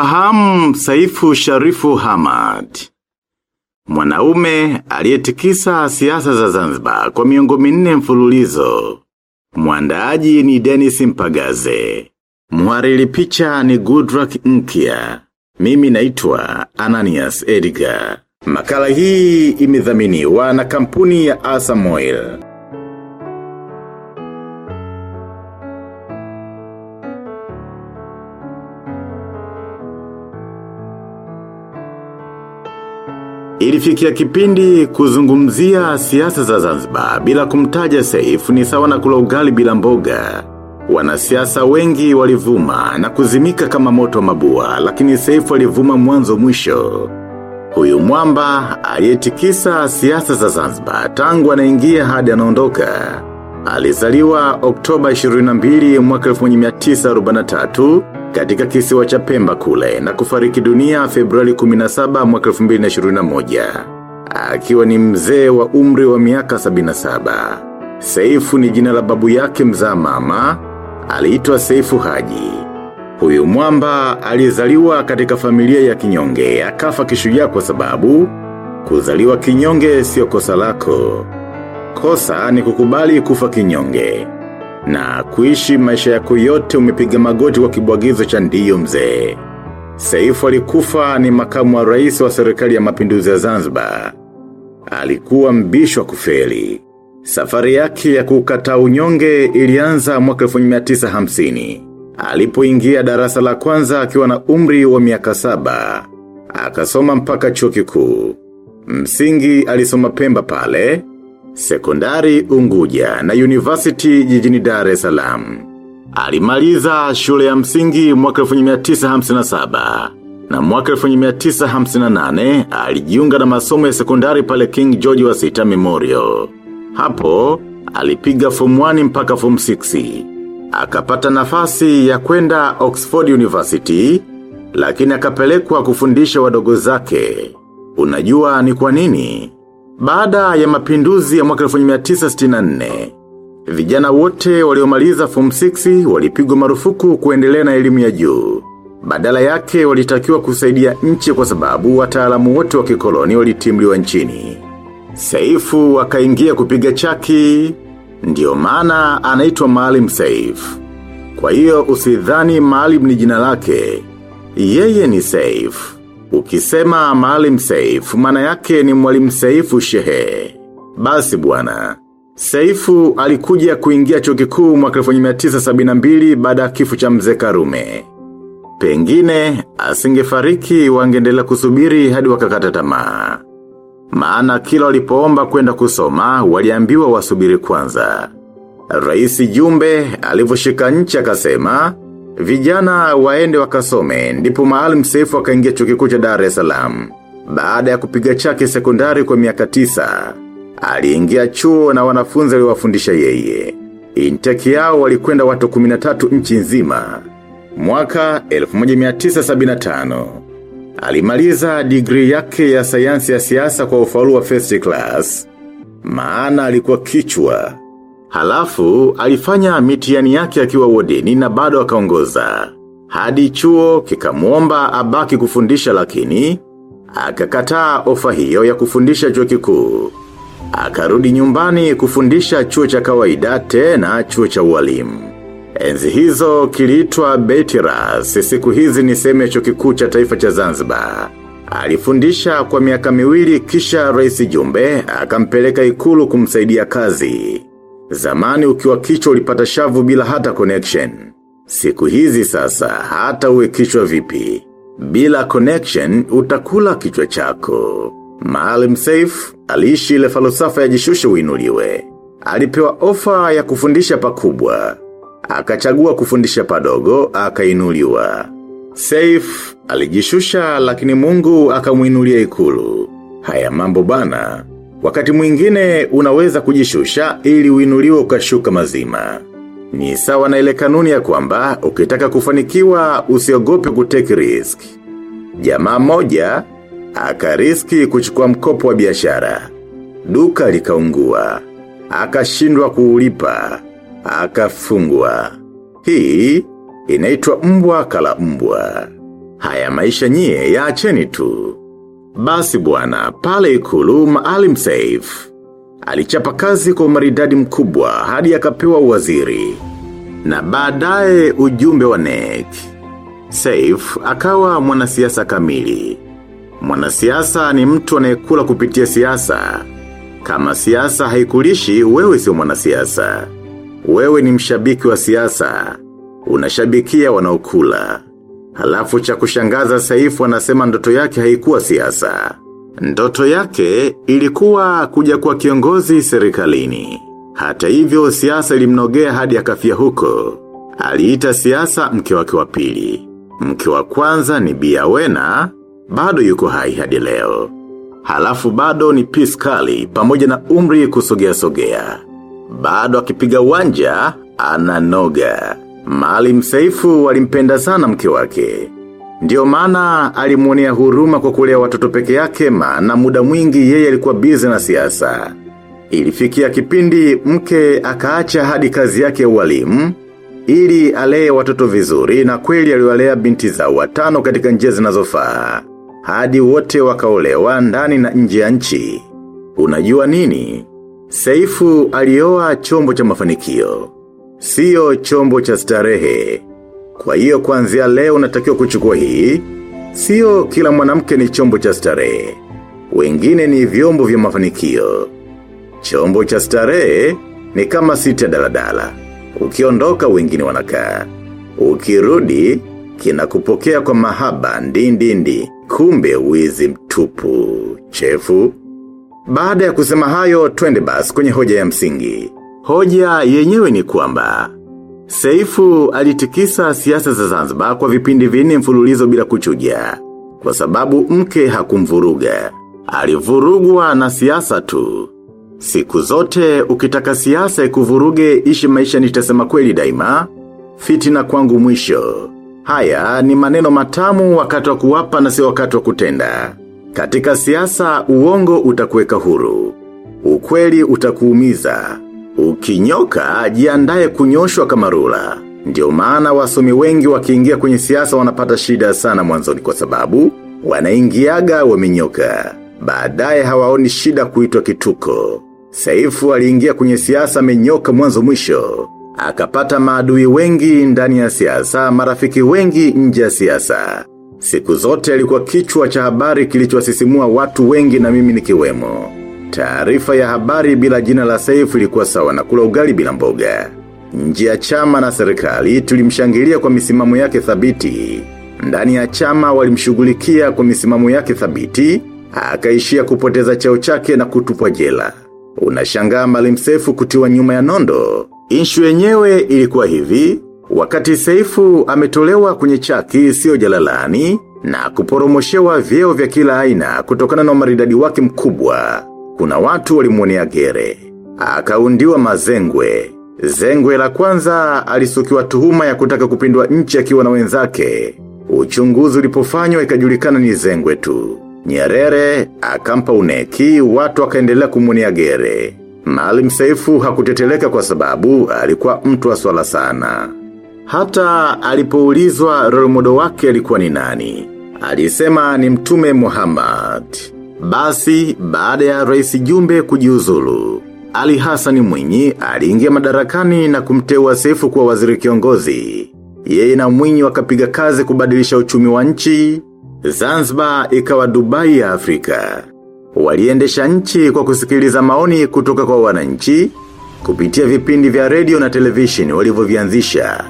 Unamfahamu Saifu Sharifu Hamad. Mwanaume aliyetikisa siasa za Zanzibar kwa miongo minne mfululizo. Mwandaaji ni Dennis Mpagaze. Mwarili picha ni Goodluck Nkia. Mimi naitwa Ananias Edgar. Makala hii imedhaminiwa na kampuni ya Asam Ilifikia kipindi kuzungumzia siasa za Zanzibar bila kumtaja Seif ni sawa na kula ugali bila mboga. Wanasiasa wengi walivuma na kuzimika kama moto mabua lakini Seif alivuma mwanzo mwisho. Huyu mwamba aliyetikisa siasa za Zanzibar tangu anaingia hadi anaondoka. Alizaliwa Oktoba 22 mwaka 1943 katika kisiwa cha Pemba kule na kufariki dunia Februari 17 mwaka 2021. Akiwa ni mzee wa umri wa miaka 77. Seifu ni jina la babu yake mzaa mama, aliitwa Seifu Haji. Huyu mwamba alizaliwa katika familia ya kinyonge, akafa kishujaa kwa sababu kuzaliwa kinyonge sio kosa lako. Kosa ni kukubali kufa kinyonge. Na kuishi maisha yako yote umepiga magoti kwa kibwagizo cha ndiyo mzee. Saifu alikufa ni makamu wa rais wa serikali ya mapinduzi ya Zanzibar. Alikuwa mbishwa kufeli. Safari yake ya kukata unyonge ilianza mwaka 1950. Alipoingia darasa la kwanza akiwa na umri wa miaka saba. Akasoma mpaka chuo kikuu. Msingi alisoma Pemba pale, sekondari Unguja na University jijini Dar es Salaam. Alimaliza shule ya msingi mwaka 1957 na mwaka 1958 alijiunga na masomo ya sekondari pale King George wa Sita Memorial. Hapo alipiga form 1 mpaka form 6. Akapata nafasi ya kwenda Oxford University lakini akapelekwa kufundisha wadogo zake. Unajua ni kwa nini? Baada ya mapinduzi ya mwaka 1964, vijana wote waliomaliza form 6 walipigwa marufuku kuendelea na elimu ya juu. Badala yake walitakiwa kusaidia nchi kwa sababu wataalamu wote wa kikoloni walitimliwa nchini. Saifu wakaingia kupiga chaki, ndiyo maana anaitwa Maalim Saif. Kwa hiyo usidhani Maalim ni jina lake, yeye ni Saif. Ukisema Maalim Seif, maana yake ni mwalimu Seifu Shehe. Basi bwana. Seifu alikuja kuingia chuo kikuu mwaka 1972 baada ya kifu cha mzee Karume. Pengine asingefariki wangeendelea kusubiri hadi wakakata tamaa. Maana kila walipoomba kwenda kusoma waliambiwa wasubiri kwanza. raisi Jumbe alivyoshika nchi akasema Vijana waende wakasome, ndipo maalim sefu akaingia chuo kikuu cha Dar es Salaam. Baada ya kupiga chake sekondari kwa miaka tisa, aliingia chuo na wanafunzi aliwafundisha yeye. inteki yao walikwenda watu 13 nchi nzima. Mwaka 1975. Alimaliza digri yake ya sayansi ya siasa kwa ufaulu wa first class. Maana alikuwa kichwa. Halafu, alifanya mitiani yake akiwa wodeni na bado akaongoza. Hadi chuo kikamuomba abaki kufundisha lakini, akakataa ofa hiyo ya kufundisha chuo kikuu. Akarudi nyumbani kufundisha chuo cha kawaida tena chuo cha ualimu. Enzi hizo kiliitwa Betiras, siku hizi ni sehemu chuo kikuu cha taifa cha Zanzibar. Alifundisha kwa miaka miwili kisha rais jumbe, akampeleka ikulu kumsaidia kazi. Zamani ukiwa kichwa ulipata shavu bila hata connection. Siku hizi sasa hata uwe kichwa vipi. Bila connection utakula kichwa chako. Maalim Saif aliishi ile falsafa ya jishushe uinuliwe. Alipewa ofa ya kufundisha pakubwa. Akachagua kufundisha padogo, akainuliwa. Saif alijishusha lakini mungu akamuinulia ikulu. Haya mambo bana. Wakati mwingine unaweza kujishusha ili uinuliwe ukashuka mazima. Ni sawa na ile kanuni ya kwamba ukitaka kufanikiwa usiogope kutake risk. Jamaa moja akariski kuchukua mkopo wa biashara. Duka likaungua. Akashindwa kuulipa. Akafungwa. Hii inaitwa mbwa kala mbwa. Haya maisha nyie yaacheni tu. Basi bwana, pale ikulu Maalim saif. Alichapa kazi kwa umaridadi mkubwa hadi akapewa uwaziri. Na baadaye ujumbe wa NEC. Saif akawa mwanasiasa kamili. Mwanasiasa ni mtu anayekula kupitia siasa. Kama siasa haikulishi, wewe sio mwanasiasa. Wewe ni mshabiki wa siasa. Unashabikia wanaokula. Halafu cha kushangaza Saifu anasema ndoto yake haikuwa siasa. Ndoto yake ilikuwa kuja kwa kiongozi serikalini. Hata hivyo siasa ilimnogea hadi akafia huko. Aliita siasa mke wake wa pili. Mke wa kwanza ni Bia Wena, bado yuko hai hadi leo. Halafu bado ni piskali pamoja na umri kusogea sogea. Bado akipiga wanja, ananoga. Maalim Seifu walimpenda sana mke wake. Ndiyo maana alimuonea huruma kwa kulea watoto peke yake maana muda mwingi yeye alikuwa bize na siasa. Ilifikia kipindi mke akaacha hadi kazi yake ya ualimu ili alee watoto vizuri na kweli aliwalea binti za watano katika njia zinazofaa hadi wote wakaolewa ndani na nje ya nchi. Unajua nini? Seifu alioa chombo cha mafanikio. Sio chombo cha starehe. Kwa hiyo kuanzia leo unatakiwa kuchukua hii, sio kila mwanamke ni chombo cha starehe. Wengine ni vyombo vya mafanikio. Chombo cha starehe ni kama sita daladala. Ukiondoka wengine wanakaa. Ukirudi, kinakupokea kwa mahaba ndindindi, kumbe wizi mtupu, chefu. Baada ya kusema hayo, twende basi kwenye hoja ya msingi. Hoja yenyewe ni kwamba. Seifu alitikisa siasa za Zanzibar kwa vipindi vinne mfululizo bila kuchuja. Kwa sababu mke hakumvuruga. Alivurugwa na siasa tu. Siku zote ukitaka siasa ikuvuruge ishi maisha nitasema kweli daima. Fitina kwangu mwisho. Haya ni maneno matamu wakati wa kuwapa na si wakati wa kutenda. Katika siasa uongo utakuweka huru. Ukweli utakuumiza. Ukinyoka jiandae kunyoshwa kama rula. Ndio maana wasomi wengi wakiingia kwenye siasa wanapata shida sana mwanzoni kwa sababu wanaingiaga wamenyoka. Baadaye hawaoni shida kuitwa kituko. Saifu aliingia kwenye siasa amenyoka mwanzo mwisho. Akapata maadui wengi ndani ya siasa, marafiki wengi nje ya siasa. Siku zote alikuwa kichwa cha habari kilichowasisimua watu wengi na mimi nikiwemo. Taarifa ya habari bila jina la Saifu ilikuwa sawa na kula ugali bila mboga. Nje ya chama na serikali tulimshangilia kwa misimamo yake thabiti. Ndani ya chama walimshughulikia kwa misimamo yake thabiti, akaishia kupoteza cheo chake na kutupwa jela. Unashangaa Maalim Sefu kutiwa nyuma ya nondo. Inshu yenyewe ilikuwa hivi, wakati Seifu ametolewa kwenye chaki sio jalalani na kuporomoshewa vyeo vya kila aina kutokana na maridadi wake mkubwa. Kuna watu walimwonea gere. Akaundiwa mazengwe. Zengwe la kwanza alisukiwa tuhuma ya kutaka kupindua nchi akiwa na wenzake. Uchunguzi ulipofanywa ikajulikana ni zengwe tu. Nyerere, akampa uneki, watu wakaendelea kumwonea gere. Maalim Seifu hakuteteleka kwa sababu alikuwa mtu wa swala sana. Hata alipoulizwa role model wake alikuwa ni nani. Alisema ni mtume Muhammad. Basi, baada ya rais jumbe kujiuzulu. Ali Hassan Mwinyi aliingia madarakani na kumteua Sefu kuwa waziri kiongozi. Yeye na Mwinyi wakapiga kazi kubadilisha uchumi wa nchi. Zanzibar ikawa Dubai ya Afrika. Waliendesha nchi kwa kusikiliza maoni kutoka kwa wananchi, kupitia vipindi vya radio na television walivyovianzisha.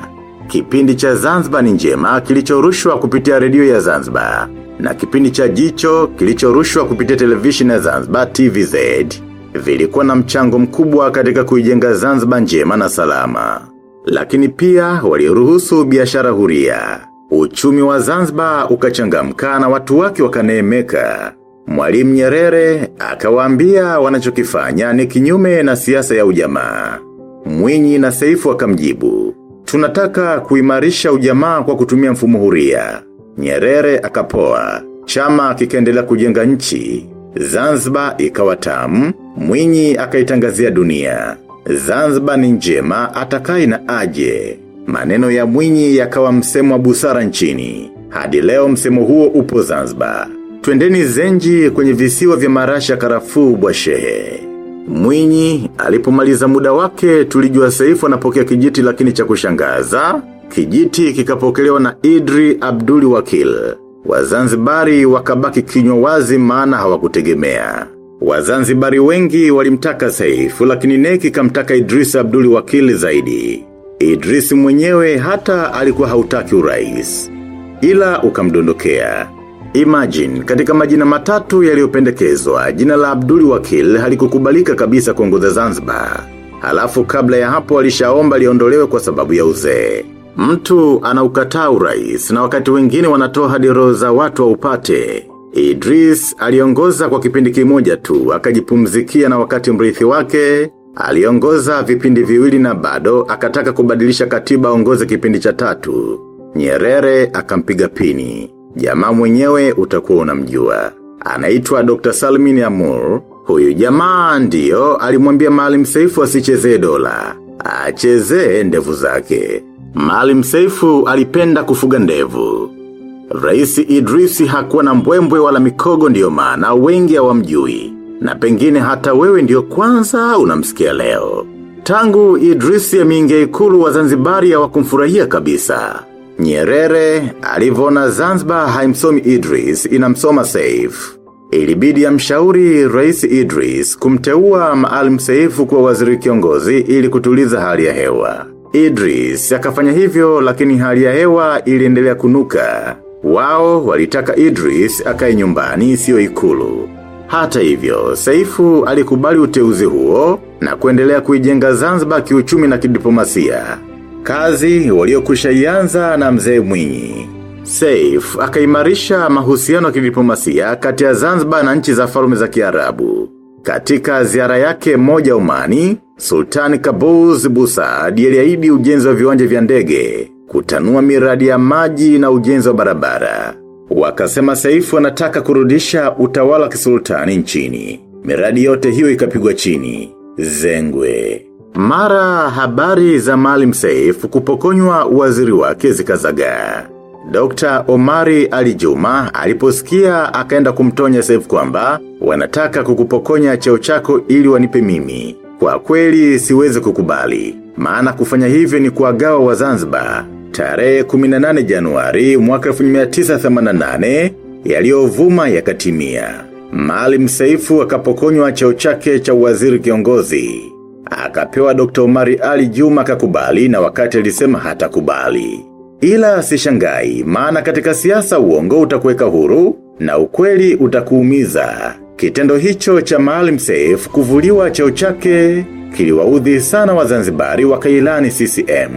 Kipindi cha Zanzibar ni njema kilichorushwa kupitia redio ya Zanzibar, na kipindi cha jicho kilichorushwa kupitia televisheni ya Zanzibar TVZ. Vilikuwa na mchango mkubwa katika kuijenga Zanzibar njema na salama. Lakini pia waliruhusu biashara huria. Uchumi wa Zanzibar ukachangamka na watu wake wakaneemeka. Mwalimu Nyerere akawaambia wanachokifanya ni kinyume na siasa ya ujamaa. Mwinyi na Seifu akamjibu. Tunataka kuimarisha ujamaa kwa kutumia mfumo huria. Nyerere akapoa. Chama kikaendelea kujenga nchi. Zanzibar ikawa tamu, Mwinyi akaitangazia dunia. Zanzibar ni njema atakai na aje. Maneno ya Mwinyi yakawa msemo wa busara nchini. Hadi leo msemo huo upo Zanzibar. Twendeni zenji kwenye visiwa vya marasha karafuu bwashehe. Mwinyi, alipomaliza muda wake tulijua saifu anapokea kijiti lakini cha kushangaza. Kijiti kikapokelewa na Idri Abduli Wakil. Wazanzibari wakabaki kinywa wazi maana hawakutegemea. Wazanzibari wengi walimtaka saifu lakini neki kamtaka Idris Abduli Wakil zaidi. Idris mwenyewe hata alikuwa hautaki urais. Ila ukamdondokea. Imagine, katika majina matatu yaliyopendekezwa, jina la Abduli Wakil halikukubalika kabisa kuongoza Zanzibar. Halafu kabla ya hapo alishaomba liondolewe kwa sababu ya uzee. Mtu anaukataa urais na wakati wengine wanatoa hadi roho za watu wa upate. Idris aliongoza kwa kipindi kimoja tu, akajipumzikia na wakati mrithi wake, aliongoza vipindi viwili na bado, akataka kubadilisha katiba ongoze kipindi cha tatu. Nyerere akampiga pini. Jamaa mwenyewe utakuwa unamjua. Anaitwa Dr. Salmin Amur. Huyu jamaa ndiyo alimwambia Maalim Seifu asichezee dola. Achezee ndevu zake. Maalim Seifu alipenda kufuga ndevu. Raisi Idrisi hakuwa na mbwembwe wala mikogo ndiyo maana wengi hawamjui Na pengine hata wewe ndiyo kwanza unamsikia leo. Tangu Idrisi ameingia ikulu wa Zanzibari hawakumfurahia kabisa. Nyerere, alivona Zanzibar haimsomi Idris inamsoma Saif. Ilibidi ya mshauri Rais Idris kumteua Maalim Seifu kuwa waziri kiongozi ili kutuliza hali ya hewa. Idris akafanya hivyo lakini hali ya hewa iliendelea kunuka. Wao walitaka Idris akae nyumbani sio ikulu. Hata hivyo, Saifu alikubali uteuzi huo na kuendelea kuijenga Zanzibar kiuchumi na kidiplomasia. Kazi waliokusha ianza na mzee Mwinyi. Saif akaimarisha mahusiano ya kidiplomasia kati ya Zanzibar na nchi za falme za Kiarabu. Katika ziara yake moja umani, Sultan Kabuz Busad aliahidi ujenzi wa viwanja vya ndege, kutanua miradi ya maji na ujenzi wa barabara. Wakasema Saifu anataka kurudisha utawala wa kisultani nchini. Miradi yote hiyo ikapigwa chini. Zengwe. Mara habari za Malim Saif kupokonywa waziri wake zikazagaa. Dr. Omari Alijuma aliposikia akaenda kumtonya Seif kwamba wanataka kukupokonya cheo chako ili wanipe mimi. Kwa kweli siwezi kukubali. Maana kufanya hivyo ni kuagawa wa Zanzibar. Tarehe 18 Januari mwaka 1988 yaliyovuma yakatimia. Maalim Saifu akapokonywa cheo chake cha waziri kiongozi. Akapewa Dr. Omari Ali Juma kakubali na wakati alisema hatakubali. Ila sishangai, maana katika siasa uongo utakuweka huru na ukweli utakuumiza. Kitendo hicho cha Maalim Seif kuvuliwa cheo chake kiliwaudhi sana wazanzibari wakailani CCM.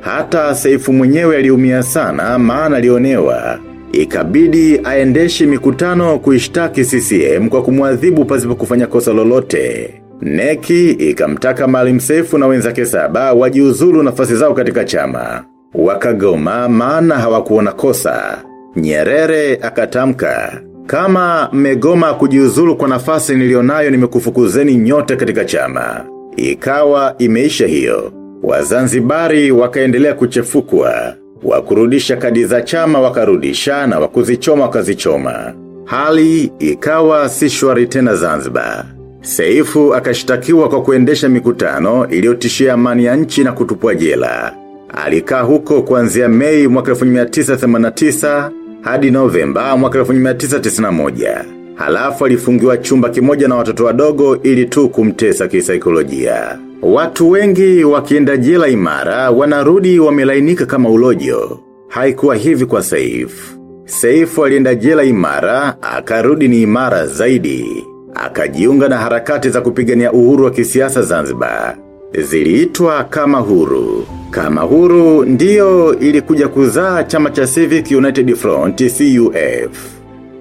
Hata Seifu mwenyewe aliumia sana maana alionewa. Ikabidi aendeshe mikutano kuishtaki CCM kwa kumwadhibu pasipo kufanya kosa lolote. Neki ikamtaka Maalim Seif na wenzake saba wajiuzulu nafasi zao katika chama. Wakagoma maana hawakuona kosa. Nyerere akatamka. Kama mmegoma kujiuzulu kwa nafasi nilionayo nimekufukuzeni nyote katika chama. Ikawa imeisha hiyo. Wazanzibari wakaendelea kuchefukwa. Wakurudisha kadi za chama wakarudisha na wakuzichoma wakazichoma. Hali ikawa si shwari tena Zanzibar. Seifu akashitakiwa kwa kuendesha mikutano iliyotishia amani ya nchi na kutupwa jela. Alikaa huko kuanzia Mei mwaka 1989 hadi Novemba mwaka 1991. Halafu alifungiwa chumba kimoja na watoto wadogo ili tu kumtesa kisaikolojia. Watu wengi wakienda jela imara wanarudi wamelainika kama ulojo. Haikuwa hivi kwa Saif. Saif alienda jela imara, akarudi ni imara zaidi. Akajiunga na harakati za kupigania uhuru wa kisiasa Zanzibar. Ziliitwa kama huru. Kama huru ndiyo ilikuja kuzaa chama cha Civic United Front CUF.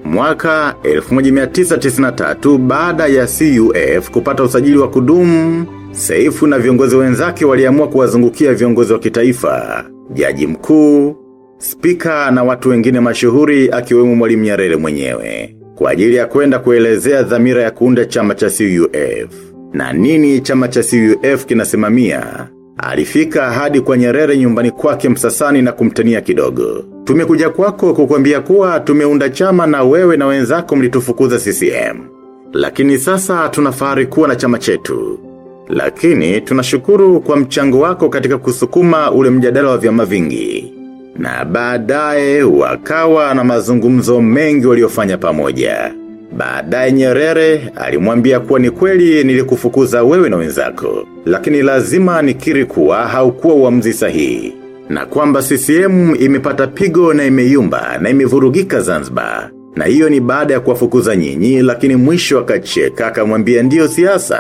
Mwaka 1993 baada ya CUF kupata usajili wa kudumu, Seifu na viongozi wenzake waliamua kuwazungukia viongozi wa kitaifa, jaji mkuu, spika na watu wengine mashuhuri akiwemo mwalimu Nyerere mwenyewe. Kwa ajili ya kwenda kuelezea dhamira ya kuunda chama cha CUF. Na nini chama cha CUF kinasimamia? Alifika hadi kwa nyerere nyumbani kwake msasani na kumtania kidogo. Tumekuja kwako kukwambia kuwa tumeunda chama na wewe na wenzako mlitufukuza CCM. Lakini sasa tunafahari kuwa na chama chetu. Lakini tunashukuru kwa mchango wako katika kusukuma ule mjadala wa vyama vingi. Na baadaye wakawa na mazungumzo mengi waliofanya pamoja. Baadaye nyerere alimwambia kuwa ni kweli nilikufukuza wewe na wenzako. Lakini lazima nikiri kuwa haukuwa uamuzi sahihi. Na kwamba CCM imepata pigo na imeyumba na imevurugika Zanzibar. Na hiyo ni baada ya kuwafukuza nyinyi lakini mwisho akacheka akamwambia ndiyo siasa.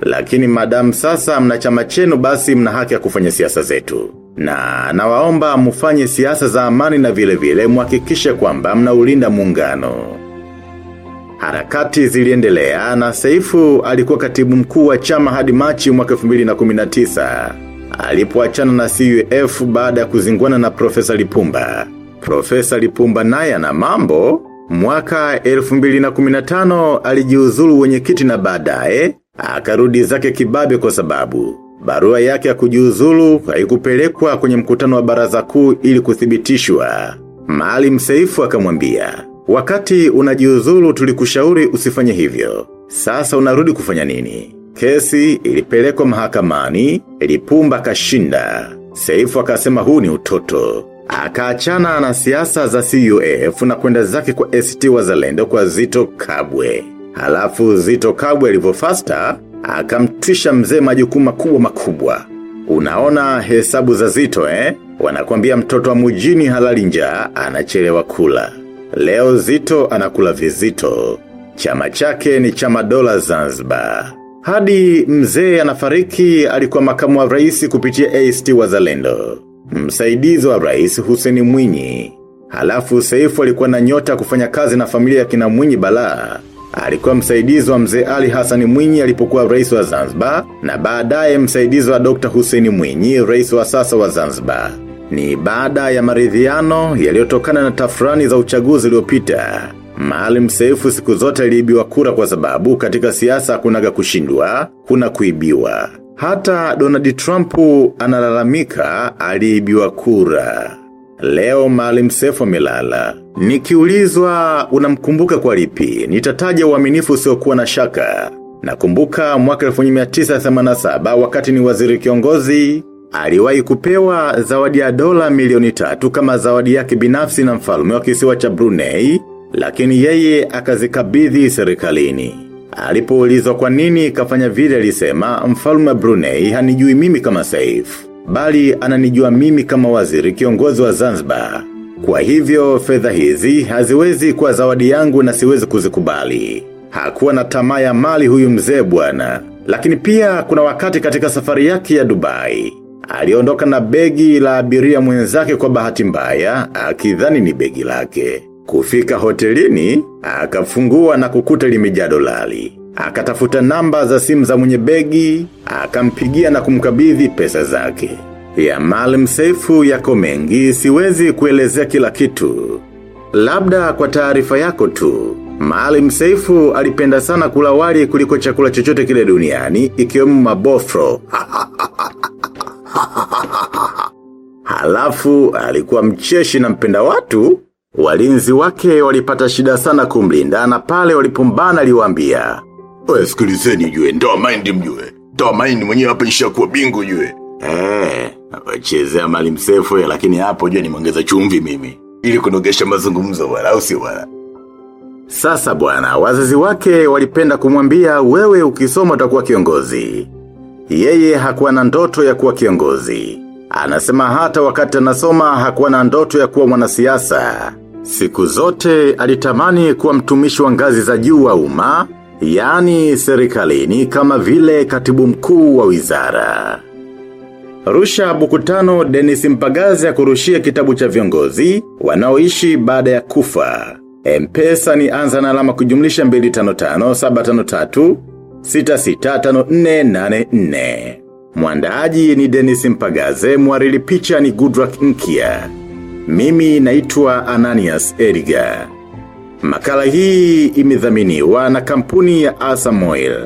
Lakini madamu sasa mna chama chenu basi mna haki ya kufanya siasa zetu. Na nawaomba mufanye siasa za amani na vile vile muhakikishe kwamba mnaulinda muungano. Harakati ziliendelea na Saifu alikuwa katibu mkuu wa chama hadi Machi mwaka 2019. Alipoachana na CUF baada ya kuzingwana na Profesa Lipumba. Profesa Lipumba naye ana mambo mwaka 2015 alijiuzulu wenyekiti na baadaye akarudi zake kibabe kwa sababu barua yake ya kujiuzulu haikupelekwa kwenye mkutano wa baraza kuu ili kuthibitishwa. Maalim Seifu akamwambia, wakati unajiuzulu tulikushauri usifanye hivyo. Sasa unarudi kufanya nini? Kesi ilipelekwa mahakamani, ilipumba kashinda. Seifu akasema huu ni utoto. Akaachana na siasa za CUF na kwenda zake kwa ST wazalendo kwa Zito Kabwe. Halafu Zito Kabwe alivyofasta akamtwisha mzee majukumu makubwa makubwa. Unaona hesabu za Zito eh? Wanakwambia mtoto wa mujini halali njaa anachelewa kula. Leo Zito anakula vizito. Chama chake ni chama dola Zanzibar. Hadi mzee anafariki alikuwa makamu wa rais kupitia AST wazalendo. Msaidizi wa rais Hussein Mwinyi. Halafu Seifu alikuwa na nyota kufanya kazi na familia ya kina Mwinyi balaa. Alikuwa msaidizi wa mzee Ali Hassan Mwinyi alipokuwa rais wa Zanzibar na baadaye msaidizi wa Dr. Hussein Mwinyi, rais wa sasa wa Zanzibar. Ni baada ya maridhiano yaliyotokana na tafrani za uchaguzi uliopita. Maalim Seif siku zote aliibiwa kura kwa sababu katika siasa kunaga kushindwa, kuna kuibiwa. Hata Donald Trump analalamika aliibiwa kura. Leo Maalim Seif amelala. Nikiulizwa unamkumbuka kwa lipi, nitataja uaminifu usiokuwa na shaka. Nakumbuka mwaka 1987 wakati ni waziri kiongozi, aliwahi kupewa zawadi ya dola milioni tatu kama zawadi yake binafsi na mfalme wa kisiwa cha Brunei, lakini yeye akazikabidhi serikalini. Alipoulizwa kwa nini kafanya vile alisema mfalme Brunei hanijui mimi kama Saif, bali ananijua mimi kama waziri kiongozi wa Zanzibar. Kwa hivyo fedha hizi haziwezi kwa zawadi yangu na siwezi kuzikubali. Hakuwa na tamaa ya mali huyu mzee bwana. Lakini pia kuna wakati katika safari yake ya Dubai. Aliondoka na begi la abiria mwenzake kwa bahati mbaya, akidhani ni begi lake. Kufika hotelini, akafungua na kukuta limejaa dolari. Akatafuta namba za simu za mwenye begi, akampigia na kumkabidhi pesa zake. Ya Maalim Seifu yako mengi siwezi kuelezea kila kitu. Labda kwa taarifa yako tu, Maalim Seifu alipenda sana kula wali kuliko chakula chochote kile duniani ikiwemo mabofro. Halafu alikuwa mcheshi na mpenda watu, walinzi wake walipata shida sana kumlinda na pale walipombana aliwaambia. Wewe sikilizeni jue, ndoa maindi mjue. Ndoa maindi mwenyewe hapa ishakuwa bingu jue. Eee, wachezea mali msefu ya, lakini hapo jue ni nimeongeza chumvi mimi ili kunogesha mazungumzo wala au wala. Sasa bwana, wazazi wake walipenda kumwambia wewe ukisoma utakuwa kiongozi. Yeye hakuwa na ndoto ya kuwa kiongozi. Anasema hata wakati anasoma hakuwa na ndoto ya kuwa mwanasiasa. Siku zote alitamani kuwa mtumishi wa ngazi za juu wa umma, yaani serikalini kama vile katibu mkuu wa wizara. Rusha bukutano denis Mpagazi ya kurushia kitabu cha viongozi, wanaoishi baada ya kufa. Mpesa ni anza na alama kujumlisha 255 753 Mwandaaji ni Dennis Mpagaze, mwarili picha ni gudrak Nkia. Mimi naitwa Ananias Edgar. Makala hii imedhaminiwa na kampuni ya Asamoil.